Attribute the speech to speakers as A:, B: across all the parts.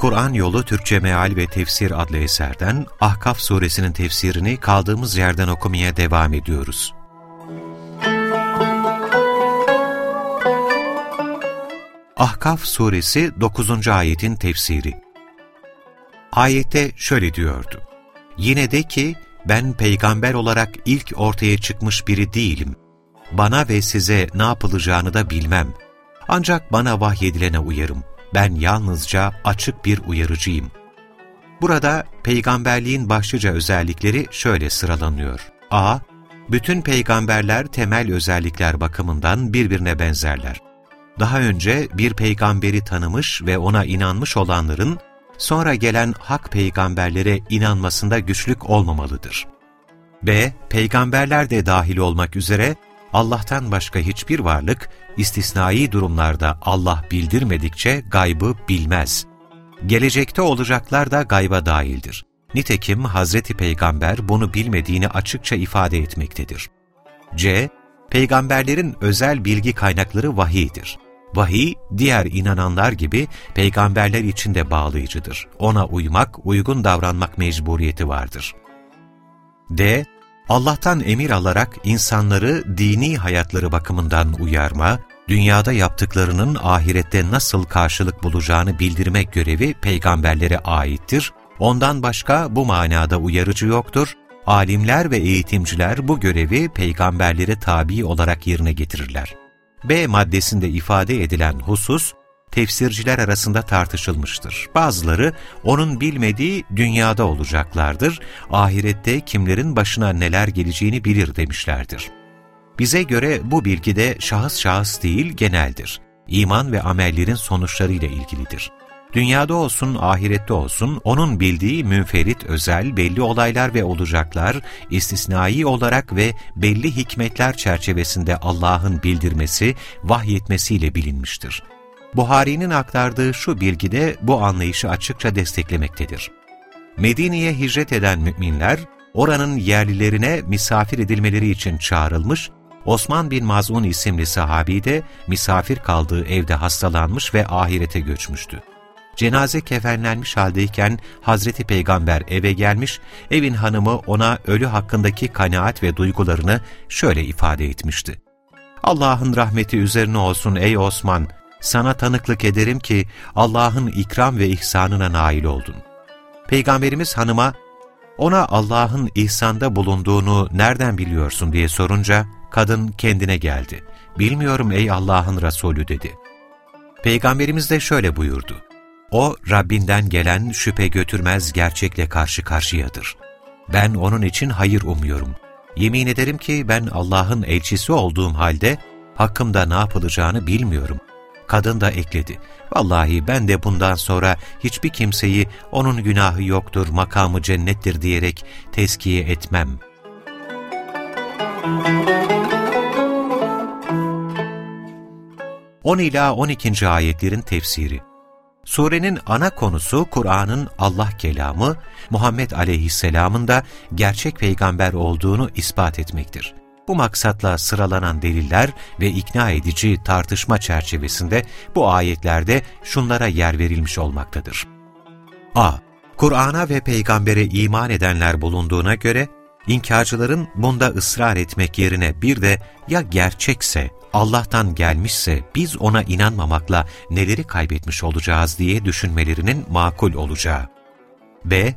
A: Kur'an Yolu Türkçe Meal ve Tefsir adlı eserden Ahkaf suresinin tefsirini kaldığımız yerden okumaya devam ediyoruz. Ahkaf suresi 9. ayetin tefsiri Ayette şöyle diyordu. Yine de ki ben peygamber olarak ilk ortaya çıkmış biri değilim. Bana ve size ne yapılacağını da bilmem. Ancak bana vahyedilene uyarım ben yalnızca açık bir uyarıcıyım. Burada peygamberliğin başlıca özellikleri şöyle sıralanıyor. a. Bütün peygamberler temel özellikler bakımından birbirine benzerler. Daha önce bir peygamberi tanımış ve ona inanmış olanların, sonra gelen hak peygamberlere inanmasında güçlük olmamalıdır. b. Peygamberler de dahil olmak üzere Allah'tan başka hiçbir varlık, istisnai durumlarda Allah bildirmedikçe gaybı bilmez. Gelecekte olacaklar da gayba dahildir. Nitekim Hazreti Peygamber bunu bilmediğini açıkça ifade etmektedir. C. Peygamberlerin özel bilgi kaynakları vahiydir. Vahiy, diğer inananlar gibi peygamberler için de bağlayıcıdır. Ona uymak, uygun davranmak mecburiyeti vardır. D. Allah'tan emir alarak insanları dini hayatları bakımından uyarma, dünyada yaptıklarının ahirette nasıl karşılık bulacağını bildirmek görevi peygamberlere aittir. Ondan başka bu manada uyarıcı yoktur. Alimler ve eğitimciler bu görevi peygamberlere tabi olarak yerine getirirler. B maddesinde ifade edilen husus, tefsirciler arasında tartışılmıştır. Bazıları onun bilmediği dünyada olacaklardır, ahirette kimlerin başına neler geleceğini bilir demişlerdir. Bize göre bu bilgi de şahıs şahıs değil geneldir. İman ve amellerin sonuçlarıyla ilgilidir. Dünyada olsun, ahirette olsun, onun bildiği münferit, özel, belli olaylar ve olacaklar, istisnai olarak ve belli hikmetler çerçevesinde Allah'ın bildirmesi, vahyetmesiyle bilinmiştir. Buhari'nin aktardığı şu bilgi de bu anlayışı açıkça desteklemektedir. Medine'ye hicret eden müminler, oranın yerlilerine misafir edilmeleri için çağrılmış, Osman bin Maz'un isimli sahabi de misafir kaldığı evde hastalanmış ve ahirete göçmüştü. Cenaze kefenlenmiş haldeyken Hazreti Peygamber eve gelmiş, evin hanımı ona ölü hakkındaki kanaat ve duygularını şöyle ifade etmişti. Allah'ın rahmeti üzerine olsun ey Osman, sana tanıklık ederim ki Allah'ın ikram ve ihsanına nail oldun. Peygamberimiz hanıma, ona Allah'ın ihsanda bulunduğunu nereden biliyorsun diye sorunca, kadın kendine geldi. Bilmiyorum ey Allah'ın Resulü dedi. Peygamberimiz de şöyle buyurdu. O, Rabbinden gelen şüphe götürmez gerçekle karşı karşıyadır. Ben onun için hayır umuyorum. Yemin ederim ki ben Allah'ın elçisi olduğum halde hakkımda ne yapılacağını bilmiyorum. Kadın da ekledi. Vallahi ben de bundan sonra hiçbir kimseyi onun günahı yoktur, makamı cennettir diyerek teskiye etmem. 10 ila 12. ayetlerin tefsiri Surenin ana konusu Kur'an'ın Allah kelamı, Muhammed aleyhisselamın da gerçek peygamber olduğunu ispat etmektir. Bu maksatla sıralanan deliller ve ikna edici tartışma çerçevesinde bu ayetlerde şunlara yer verilmiş olmaktadır. a. Kur'an'a ve peygambere iman edenler bulunduğuna göre, inkarcıların bunda ısrar etmek yerine bir de ya gerçekse, Allah'tan gelmişse biz ona inanmamakla neleri kaybetmiş olacağız diye düşünmelerinin makul olacağı. b.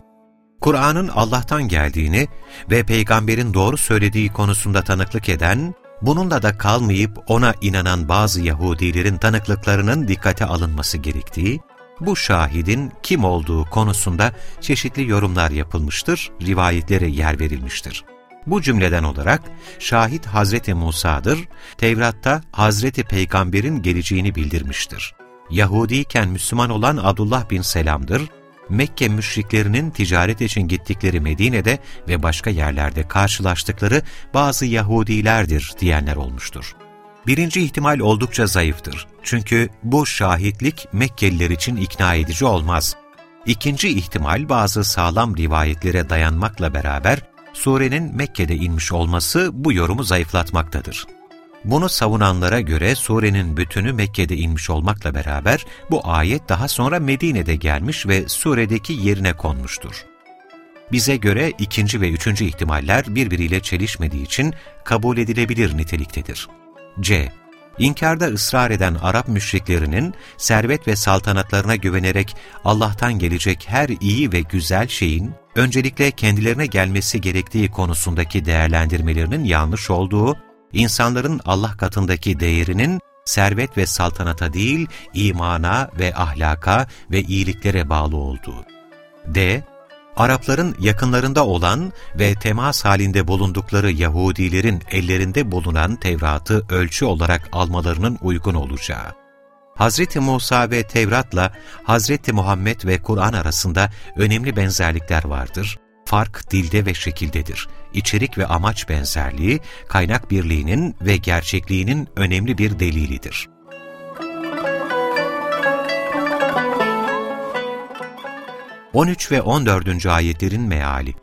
A: Kur'an'ın Allah'tan geldiğini ve peygamberin doğru söylediği konusunda tanıklık eden, bununla da kalmayıp ona inanan bazı Yahudilerin tanıklıklarının dikkate alınması gerektiği, bu şahidin kim olduğu konusunda çeşitli yorumlar yapılmıştır, rivayetlere yer verilmiştir. Bu cümleden olarak şahit Hazreti Musa'dır, Tevrat'ta Hazreti Peygamber'in geleceğini bildirmiştir. Yahudiyken Müslüman olan Abdullah bin Selam'dır, Mekke müşriklerinin ticaret için gittikleri Medine'de ve başka yerlerde karşılaştıkları bazı Yahudilerdir diyenler olmuştur. Birinci ihtimal oldukça zayıftır. Çünkü bu şahitlik Mekkeliler için ikna edici olmaz. İkinci ihtimal bazı sağlam rivayetlere dayanmakla beraber surenin Mekke'de inmiş olması bu yorumu zayıflatmaktadır. Bunu savunanlara göre surenin bütünü Mekke'de inmiş olmakla beraber bu ayet daha sonra Medine'de gelmiş ve suredeki yerine konmuştur. Bize göre ikinci ve üçüncü ihtimaller birbiriyle çelişmediği için kabul edilebilir niteliktedir. C. İnkarda ısrar eden Arap müşriklerinin servet ve saltanatlarına güvenerek Allah'tan gelecek her iyi ve güzel şeyin öncelikle kendilerine gelmesi gerektiği konusundaki değerlendirmelerinin yanlış olduğu, insanların Allah katındaki değerinin servet ve saltanata değil, imana ve ahlaka ve iyiliklere bağlı olduğu. D. Arapların yakınlarında olan ve temas halinde bulundukları Yahudilerin ellerinde bulunan Tevrat'ı ölçü olarak almalarının uygun olacağı. Hz. Musa ve Tevrat'la Hz. Muhammed ve Kur'an arasında önemli benzerlikler vardır. Fark dilde ve şekildedir. İçerik ve amaç benzerliği, kaynak birliğinin ve gerçekliğinin önemli bir delilidir. 13 ve 14. ayetlerin meali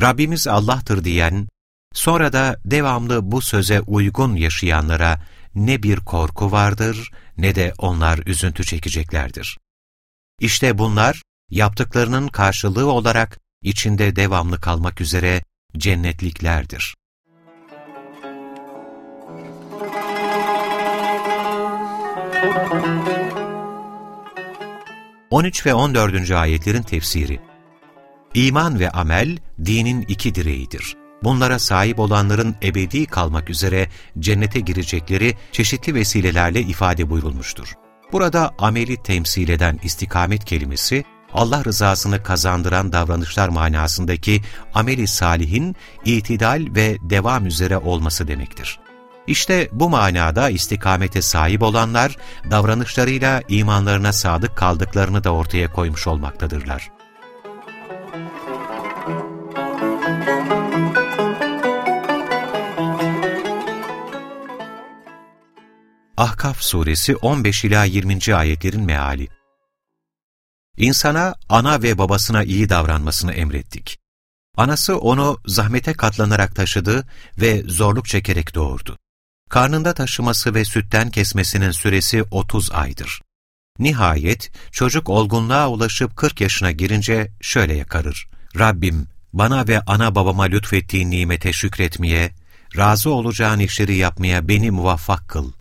A: Rabbimiz Allah'tır diyen, sonra da devamlı bu söze uygun yaşayanlara ne bir korku vardır ne de onlar üzüntü çekeceklerdir. İşte bunlar yaptıklarının karşılığı olarak içinde devamlı kalmak üzere cennetliklerdir. 13 ve 14. ayetlerin tefsiri İman ve amel, dinin iki direğidir. Bunlara sahip olanların ebedi kalmak üzere cennete girecekleri çeşitli vesilelerle ifade buyurulmuştur. Burada ameli temsil eden istikamet kelimesi, Allah rızasını kazandıran davranışlar manasındaki ameli salihin itidal ve devam üzere olması demektir. İşte bu manada istikamete sahip olanlar, davranışlarıyla imanlarına sadık kaldıklarını da ortaya koymuş olmaktadırlar. Ahkaf suresi 15 ila 20. ayetlerin meali. İnsana ana ve babasına iyi davranmasını emrettik. Anası onu zahmete katlanarak taşıdı ve zorluk çekerek doğurdu. Karnında taşıması ve sütten kesmesinin süresi 30 aydır. Nihayet çocuk olgunluğa ulaşıp 40 yaşına girince şöyle yakarır. Rabbim bana ve ana babama lütfettiğin nimete şükretmeye, razı olacağın işleri yapmaya beni muvaffak kıl.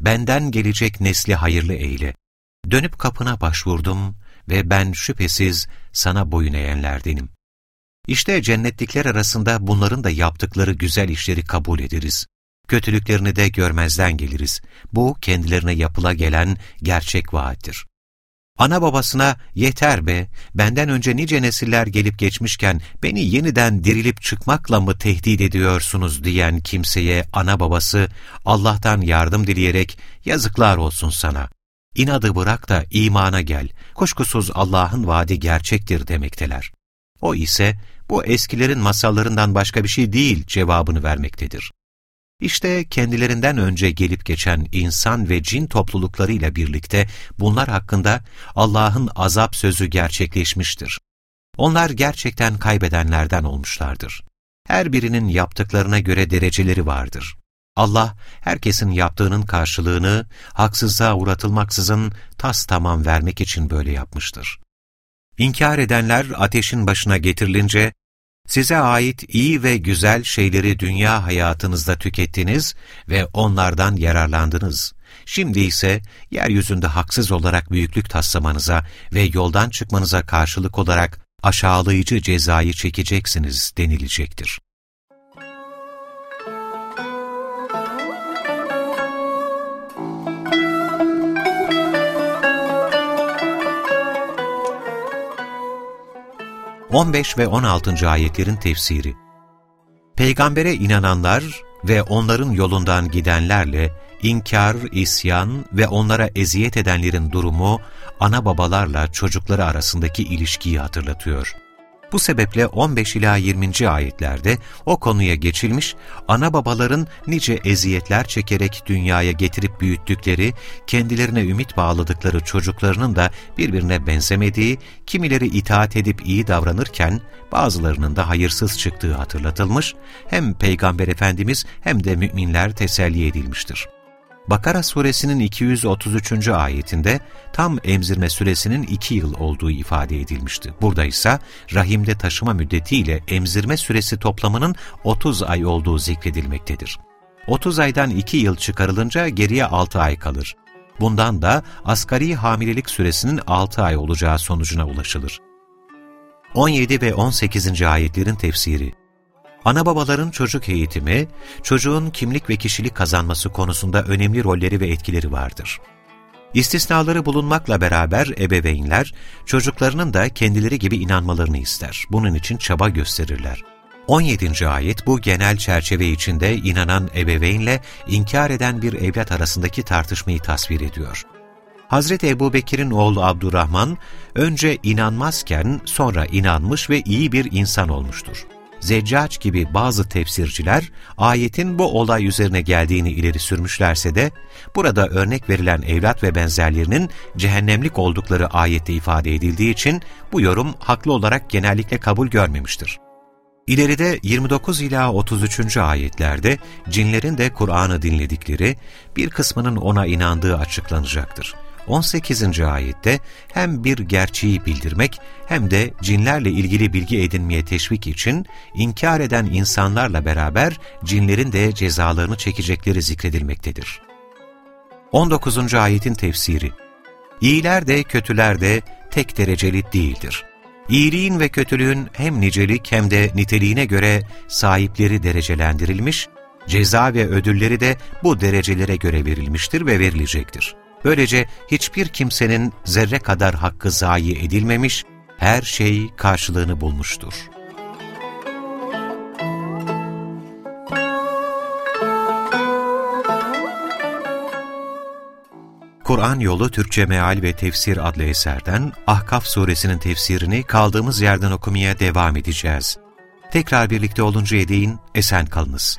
A: Benden gelecek nesli hayırlı eyle. Dönüp kapına başvurdum ve ben şüphesiz sana boyun eğenlerdenim. İşte cennetlikler arasında bunların da yaptıkları güzel işleri kabul ederiz kötülüklerini de görmezden geliriz. Bu kendilerine yapıla gelen gerçek vaattir. Ana babasına yeter be, benden önce nice nesiller gelip geçmişken beni yeniden dirilip çıkmakla mı tehdit ediyorsunuz diyen kimseye ana babası Allah'tan yardım dileyerek yazıklar olsun sana. İnadı bırak da imana gel, kuşkusuz Allah'ın vaadi gerçektir demekteler. O ise bu eskilerin masallarından başka bir şey değil cevabını vermektedir. İşte kendilerinden önce gelip geçen insan ve cin topluluklarıyla birlikte bunlar hakkında Allah'ın azap sözü gerçekleşmiştir. Onlar gerçekten kaybedenlerden olmuşlardır. Her birinin yaptıklarına göre dereceleri vardır. Allah, herkesin yaptığının karşılığını haksızlığa uğratılmaksızın tas tamam vermek için böyle yapmıştır. İnkar edenler ateşin başına getirilince, Size ait iyi ve güzel şeyleri dünya hayatınızda tükettiniz ve onlardan yararlandınız. Şimdi ise yeryüzünde haksız olarak büyüklük taslamanıza ve yoldan çıkmanıza karşılık olarak aşağılayıcı cezayı çekeceksiniz denilecektir. 15 ve 16. ayetlerin tefsiri Peygambere inananlar, ve onların yolundan gidenlerle inkar, isyan ve onlara eziyet edenlerin durumu ana babalarla çocukları arasındaki ilişkiyi hatırlatıyor. Bu sebeple 15 ila 20. ayetlerde o konuya geçilmiş, ana babaların nice eziyetler çekerek dünyaya getirip büyüttükleri, kendilerine ümit bağladıkları çocuklarının da birbirine benzemediği, kimileri itaat edip iyi davranırken bazılarının da hayırsız çıktığı hatırlatılmış, hem Peygamber Efendimiz hem de müminler teselli edilmiştir. Bakara suresinin 233. ayetinde tam emzirme süresinin 2 yıl olduğu ifade edilmişti. Burada ise rahimde taşıma müddetiyle emzirme süresi toplamının 30 ay olduğu zikredilmektedir. 30 aydan 2 yıl çıkarılınca geriye 6 ay kalır. Bundan da asgari hamilelik süresinin 6 ay olacağı sonucuna ulaşılır. 17 ve 18. ayetlerin tefsiri Ana babaların çocuk eğitimi, çocuğun kimlik ve kişilik kazanması konusunda önemli rolleri ve etkileri vardır. İstisnaları bulunmakla beraber ebeveynler, çocuklarının da kendileri gibi inanmalarını ister. Bunun için çaba gösterirler. 17. ayet bu genel çerçeve içinde inanan ebeveynle inkar eden bir evlat arasındaki tartışmayı tasvir ediyor. Hazreti Ebu Bekir'in oğlu Abdurrahman, önce inanmazken sonra inanmış ve iyi bir insan olmuştur. Zeccac gibi bazı tefsirciler ayetin bu olay üzerine geldiğini ileri sürmüşlerse de burada örnek verilen evlat ve benzerlerinin cehennemlik oldukları ayette ifade edildiği için bu yorum haklı olarak genellikle kabul görmemiştir. İleride 29 ila 33. ayetlerde cinlerin de Kur'an'ı dinledikleri, bir kısmının ona inandığı açıklanacaktır. 18. ayette hem bir gerçeği bildirmek hem de cinlerle ilgili bilgi edinmeye teşvik için inkar eden insanlarla beraber cinlerin de cezalarını çekecekleri zikredilmektedir. 19. ayetin tefsiri İyiler de kötüler de tek dereceli değildir. İyiliğin ve kötülüğün hem nicelik hem de niteliğine göre sahipleri derecelendirilmiş, ceza ve ödülleri de bu derecelere göre verilmiştir ve verilecektir. Böylece hiçbir kimsenin zerre kadar hakkı zayi edilmemiş, her şey karşılığını bulmuştur. Kur'an Yolu Türkçe Meal ve Tefsir adlı eserden Ahkaf suresinin tefsirini kaldığımız yerden okumaya devam edeceğiz. Tekrar birlikte oluncaya değin esen kalınız.